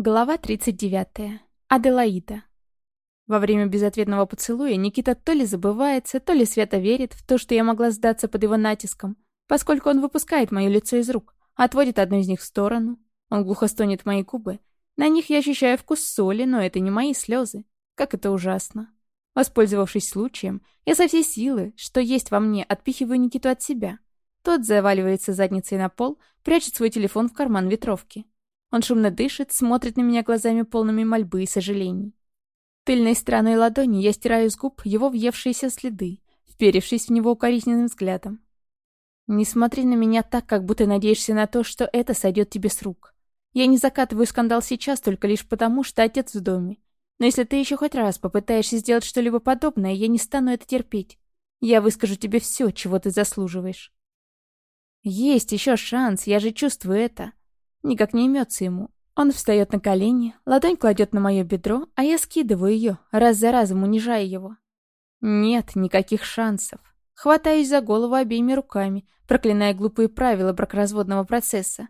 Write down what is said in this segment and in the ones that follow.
Глава 39. Аделаида. Во время безответного поцелуя Никита то ли забывается, то ли свято верит в то, что я могла сдаться под его натиском, поскольку он выпускает мое лицо из рук, отводит одну из них в сторону. Он глухо стонет мои губы. На них я ощущаю вкус соли, но это не мои слезы. Как это ужасно. Воспользовавшись случаем, я со всей силы, что есть во мне, отпихиваю Никиту от себя. Тот заваливается задницей на пол, прячет свой телефон в карман ветровки. Он шумно дышит, смотрит на меня глазами полными мольбы и сожалений. Тыльной стороной ладони я стираю с губ его въевшиеся следы, вперевшись в него укоризненным взглядом. Не смотри на меня так, как будто надеешься на то, что это сойдет тебе с рук. Я не закатываю скандал сейчас только лишь потому, что отец в доме. Но если ты еще хоть раз попытаешься сделать что-либо подобное, я не стану это терпеть. Я выскажу тебе все, чего ты заслуживаешь. Есть еще шанс, я же чувствую это. Никак не имется ему. Он встает на колени, ладонь кладет на мое бедро, а я скидываю ее, раз за разом унижая его. Нет никаких шансов. Хватаюсь за голову обеими руками, проклиная глупые правила бракоразводного процесса.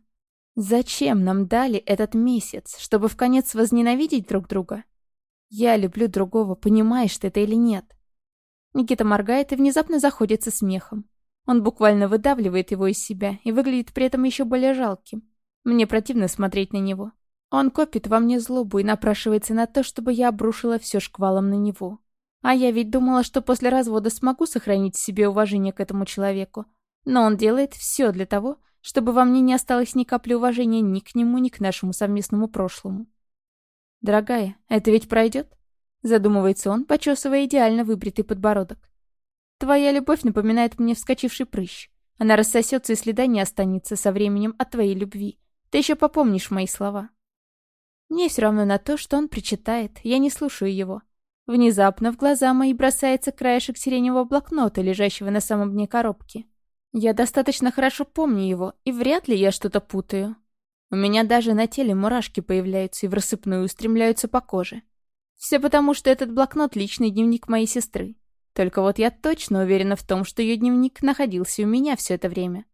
Зачем нам дали этот месяц, чтобы в конец возненавидеть друг друга? Я люблю другого, понимаешь ты это или нет? Никита моргает и внезапно заходится смехом. Он буквально выдавливает его из себя и выглядит при этом еще более жалким. Мне противно смотреть на него. Он копит во мне злобу и напрашивается на то, чтобы я обрушила все шквалом на него. А я ведь думала, что после развода смогу сохранить себе уважение к этому человеку. Но он делает все для того, чтобы во мне не осталось ни капли уважения ни к нему, ни к нашему совместному прошлому. «Дорогая, это ведь пройдет?» Задумывается он, почесывая идеально выбритый подбородок. «Твоя любовь напоминает мне вскочивший прыщ. Она рассосется и следа не останется со временем от твоей любви. Ты еще попомнишь мои слова. Мне все равно на то, что он причитает, я не слушаю его. Внезапно в глаза мои бросается краешек сиреневого блокнота, лежащего на самом дне коробки. Я достаточно хорошо помню его, и вряд ли я что-то путаю. У меня даже на теле мурашки появляются и в рассыпную устремляются по коже. Все потому, что этот блокнот — личный дневник моей сестры. Только вот я точно уверена в том, что ее дневник находился у меня все это время.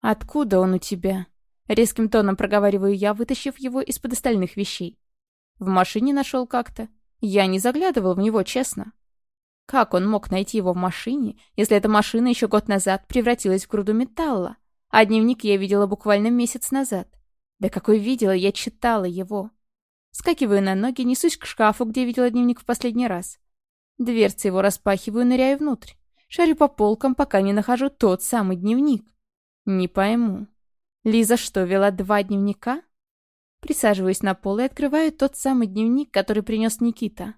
«Откуда он у тебя?» Резким тоном проговариваю я, вытащив его из-под остальных вещей. В машине нашел как-то. Я не заглядывал в него, честно. Как он мог найти его в машине, если эта машина еще год назад превратилась в груду металла? А дневник я видела буквально месяц назад. Да какой видела, я читала его. Скакиваю на ноги, несусь к шкафу, где видела дневник в последний раз. Дверцы его распахиваю, ныряю внутрь. Шарю по полкам, пока не нахожу тот самый дневник. Не пойму. Лиза что, вела два дневника? Присаживаюсь на пол и открываю тот самый дневник, который принес Никита.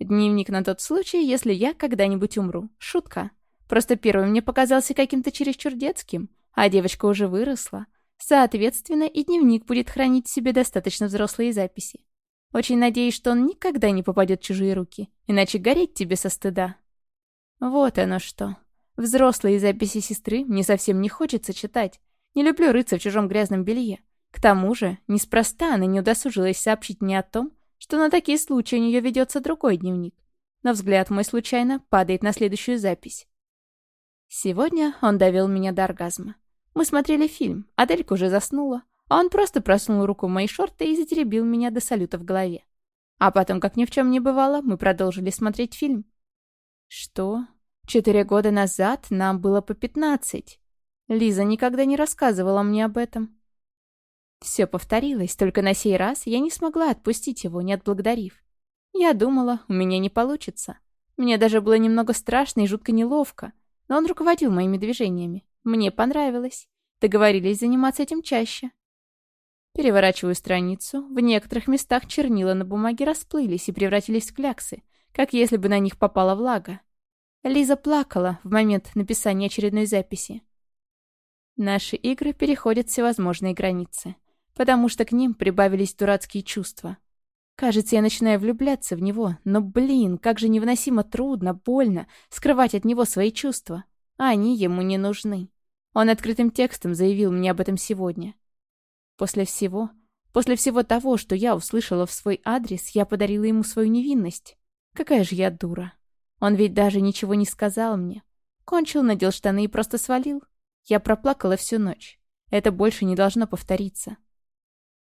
Дневник на тот случай, если я когда-нибудь умру. Шутка. Просто первый мне показался каким-то чересчур детским, а девочка уже выросла. Соответственно, и дневник будет хранить в себе достаточно взрослые записи. Очень надеюсь, что он никогда не попадет в чужие руки, иначе гореть тебе со стыда. Вот оно что. Взрослые записи сестры мне совсем не хочется читать, не люблю рыться в чужом грязном белье. К тому же, неспроста она не удосужилась сообщить мне о том, что на такие случаи у нее ведется другой дневник. Но взгляд мой случайно падает на следующую запись. Сегодня он довел меня до оргазма. Мы смотрели фильм, Аделька уже заснула, а он просто просунул руку в мои шорты и затеребил меня до салюта в голове. А потом, как ни в чем не бывало, мы продолжили смотреть фильм. Что? Четыре года назад нам было по пятнадцать. Лиза никогда не рассказывала мне об этом. Все повторилось, только на сей раз я не смогла отпустить его, не отблагодарив. Я думала, у меня не получится. Мне даже было немного страшно и жутко неловко, но он руководил моими движениями. Мне понравилось. Договорились заниматься этим чаще. Переворачиваю страницу. В некоторых местах чернила на бумаге расплылись и превратились в кляксы, как если бы на них попала влага. Лиза плакала в момент написания очередной записи. Наши игры переходят всевозможные границы, потому что к ним прибавились дурацкие чувства. Кажется, я начинаю влюбляться в него, но, блин, как же невыносимо трудно, больно скрывать от него свои чувства. А они ему не нужны. Он открытым текстом заявил мне об этом сегодня. После всего, после всего того, что я услышала в свой адрес, я подарила ему свою невинность. Какая же я дура. Он ведь даже ничего не сказал мне. Кончил, надел штаны и просто свалил. Я проплакала всю ночь. Это больше не должно повториться.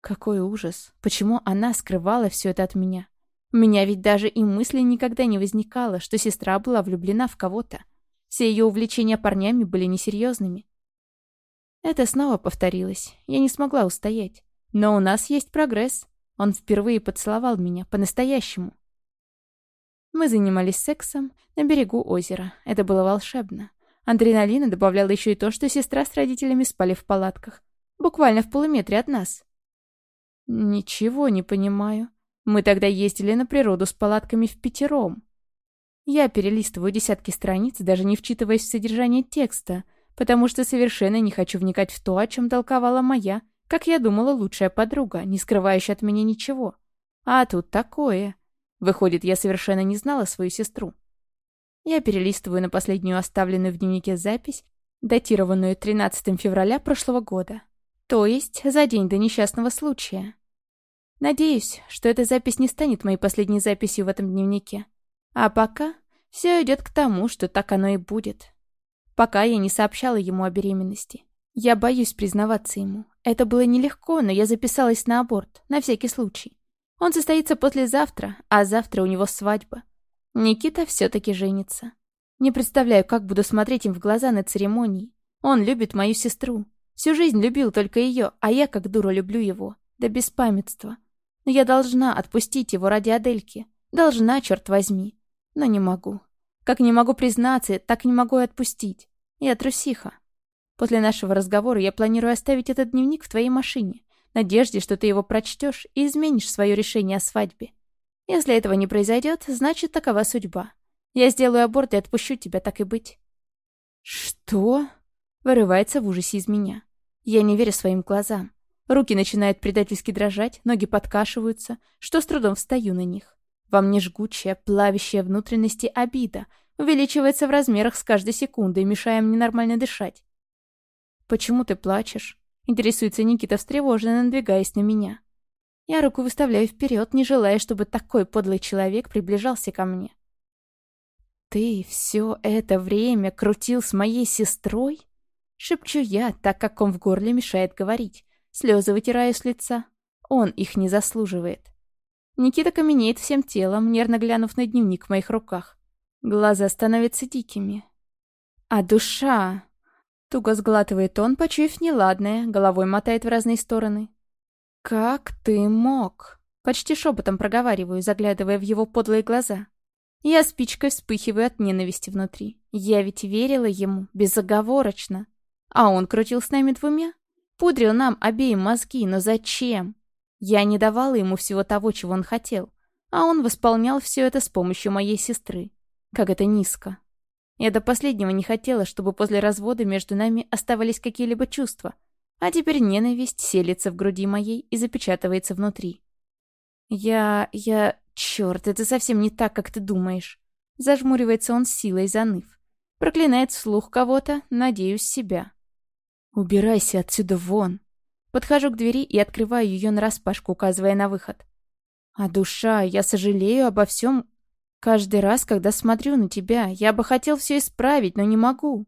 Какой ужас. Почему она скрывала все это от меня? У меня ведь даже и мысли никогда не возникало, что сестра была влюблена в кого-то. Все ее увлечения парнями были несерьезными. Это снова повторилось. Я не смогла устоять. Но у нас есть прогресс. Он впервые поцеловал меня по-настоящему. Мы занимались сексом на берегу озера. Это было волшебно. Адреналина добавляла еще и то, что сестра с родителями спали в палатках. Буквально в полуметре от нас. Ничего не понимаю. Мы тогда ездили на природу с палатками в пятером. Я перелистываю десятки страниц, даже не вчитываясь в содержание текста, потому что совершенно не хочу вникать в то, о чем толковала моя, как я думала, лучшая подруга, не скрывающая от меня ничего. А тут такое. Выходит, я совершенно не знала свою сестру. Я перелистываю на последнюю оставленную в дневнике запись, датированную 13 февраля прошлого года. То есть за день до несчастного случая. Надеюсь, что эта запись не станет моей последней записью в этом дневнике. А пока все идет к тому, что так оно и будет. Пока я не сообщала ему о беременности. Я боюсь признаваться ему. Это было нелегко, но я записалась на аборт, на всякий случай. Он состоится послезавтра, а завтра у него свадьба. Никита все-таки женится. Не представляю, как буду смотреть им в глаза на церемонии. Он любит мою сестру. Всю жизнь любил только ее, а я как дура люблю его. До беспамятства. Но я должна отпустить его ради Адельки. Должна, черт возьми. Но не могу. Как не могу признаться, так не могу и отпустить. Я трусиха. После нашего разговора я планирую оставить этот дневник в твоей машине, в надежде, что ты его прочтешь и изменишь свое решение о свадьбе. Если этого не произойдет, значит, такова судьба. Я сделаю аборт и отпущу тебя, так и быть. Что? Вырывается в ужасе из меня. Я не верю своим глазам. Руки начинают предательски дрожать, ноги подкашиваются, что с трудом встаю на них. Во мне жгучая, плавящая внутренности обида увеличивается в размерах с каждой секундой, мешая мне нормально дышать. «Почему ты плачешь?» — интересуется Никита встревоженно, надвигаясь на меня. Я руку выставляю вперед, не желая, чтобы такой подлый человек приближался ко мне. «Ты все это время крутил с моей сестрой?» Шепчу я, так как он в горле мешает говорить. Слезы вытираю с лица. Он их не заслуживает. Никита каменеет всем телом, нервно глянув на дневник в моих руках. Глаза становятся дикими. А душа... Туго сглатывает он, почуяв неладное, головой мотает в разные стороны. «Как ты мог?» Почти шепотом проговариваю, заглядывая в его подлые глаза. Я спичкой вспыхиваю от ненависти внутри. Я ведь верила ему, безоговорочно. А он крутил с нами двумя. Пудрил нам обеим мозги, но зачем? Я не давала ему всего того, чего он хотел. А он восполнял все это с помощью моей сестры. Как это низко. Я до последнего не хотела, чтобы после развода между нами оставались какие-либо чувства. А теперь ненависть селится в груди моей и запечатывается внутри. Я... я... Черт, это совсем не так, как ты думаешь. Зажмуривается он с силой, заныв. Проклинает вслух кого-то, надеюсь, себя. «Убирайся отсюда вон!» Подхожу к двери и открываю ее нараспашку, указывая на выход. «А душа, я сожалею обо всем. Каждый раз, когда смотрю на тебя, я бы хотел все исправить, но не могу.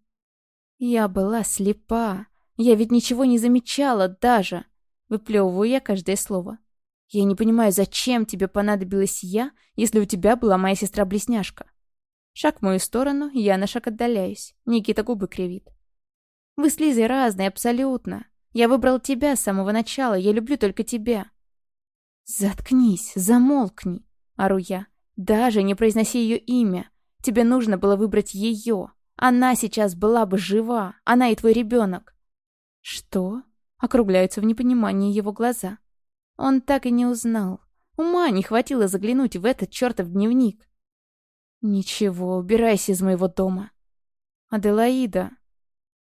Я была слепа. Я ведь ничего не замечала даже. Выплевываю я каждое слово. Я не понимаю, зачем тебе понадобилась я, если у тебя была моя сестра-близняшка?» Шаг в мою сторону, я на шаг отдаляюсь. Никита губы кривит. Вы с Лизой разные, абсолютно. Я выбрал тебя с самого начала, я люблю только тебя». «Заткнись, замолкни», — ору я. «Даже не произноси ее имя. Тебе нужно было выбрать ее. Она сейчас была бы жива, она и твой ребенок». «Что?» — округляются в непонимании его глаза. Он так и не узнал. Ума не хватило заглянуть в этот чертов дневник. «Ничего, убирайся из моего дома». «Аделаида»,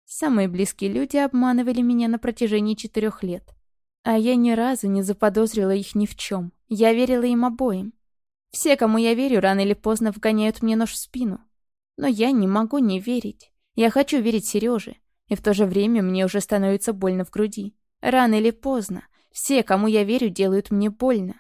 Самые близкие люди обманывали меня на протяжении четырех лет. А я ни разу не заподозрила их ни в чем. Я верила им обоим. Все, кому я верю, рано или поздно вгоняют мне нож в спину. Но я не могу не верить. Я хочу верить Сереже. И в то же время мне уже становится больно в груди. Рано или поздно. Все, кому я верю, делают мне больно.